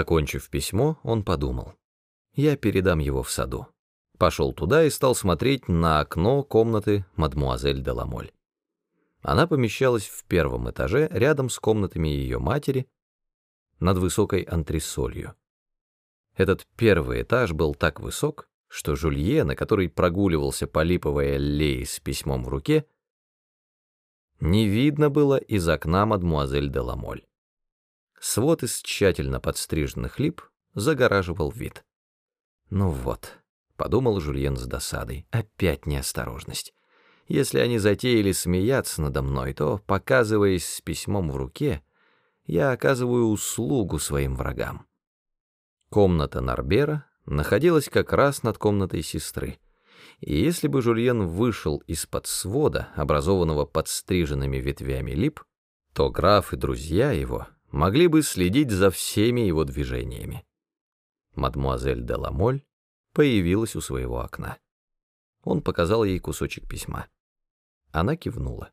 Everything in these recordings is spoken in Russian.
Окончив письмо, он подумал. Я передам его в саду. Пошел туда и стал смотреть на окно комнаты мадмуазель де Ламоль. Она помещалась в первом этаже, рядом с комнатами ее матери, над высокой антресолью. Этот первый этаж был так высок, что Жульена, который прогуливался по липовой аллее с письмом в руке, не видно было из окна мадмуазель де Ламоль. Свод из тщательно подстриженных лип загораживал вид. «Ну вот», — подумал Жульен с досадой, — «опять неосторожность. Если они затеяли смеяться надо мной, то, показываясь с письмом в руке, я оказываю услугу своим врагам». Комната Нарбера находилась как раз над комнатой сестры. И если бы Жульен вышел из-под свода, образованного подстриженными ветвями лип, то граф и друзья его могли бы следить за всеми его движениями. Мадмуазель де Ламоль появилась у своего окна. Он показал ей кусочек письма. Она кивнула.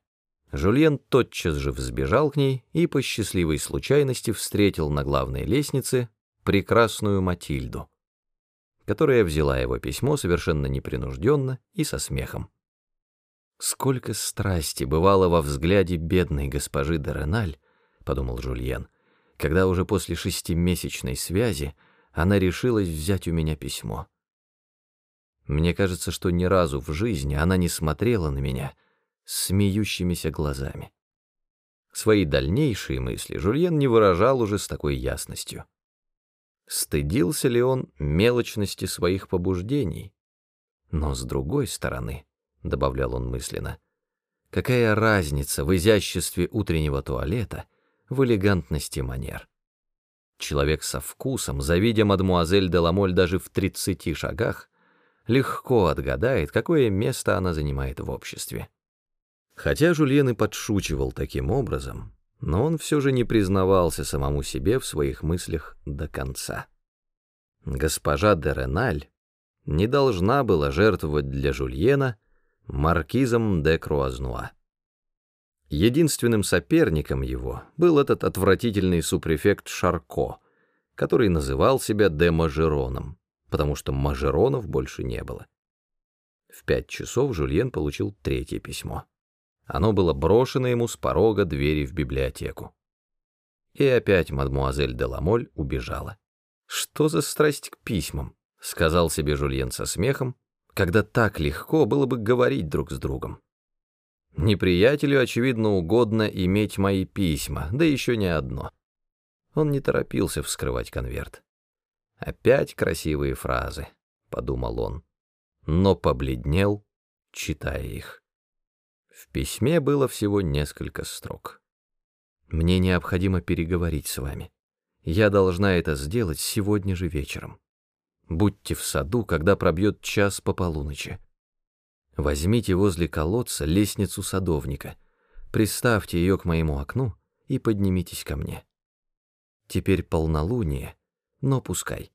Жульен тотчас же взбежал к ней и по счастливой случайности встретил на главной лестнице прекрасную Матильду, которая взяла его письмо совершенно непринужденно и со смехом. «Сколько страсти бывало во взгляде бедной госпожи де Реналь», — подумал Жульен, «когда уже после шестимесячной связи она решилась взять у меня письмо. Мне кажется, что ни разу в жизни она не смотрела на меня смеющимися глазами». Свои дальнейшие мысли Жульен не выражал уже с такой ясностью. Стыдился ли он мелочности своих побуждений? Но с другой стороны, — добавлял он мысленно, — какая разница в изяществе утреннего туалета, в элегантности манер? Человек со вкусом, завидя мадмуазель де Ламоль даже в тридцати шагах, легко отгадает, какое место она занимает в обществе. Хотя Жульен и подшучивал таким образом, но он все же не признавался самому себе в своих мыслях до конца. Госпожа де Реналь не должна была жертвовать для Жульена маркизом де Круазнуа. Единственным соперником его был этот отвратительный супрефект Шарко, который называл себя де Мажероном, потому что Мажеронов больше не было. В пять часов Жульен получил третье письмо. Оно было брошено ему с порога двери в библиотеку. И опять мадмуазель де Ламоль убежала. «Что за страсть к письмам?» — сказал себе Жульен со смехом, когда так легко было бы говорить друг с другом. Неприятелю, очевидно, угодно иметь мои письма, да еще не одно. Он не торопился вскрывать конверт. «Опять красивые фразы», — подумал он, но побледнел, читая их. В письме было всего несколько строк. «Мне необходимо переговорить с вами. Я должна это сделать сегодня же вечером. Будьте в саду, когда пробьет час по полуночи. Возьмите возле колодца лестницу садовника, приставьте ее к моему окну и поднимитесь ко мне. Теперь полнолуние, но пускай.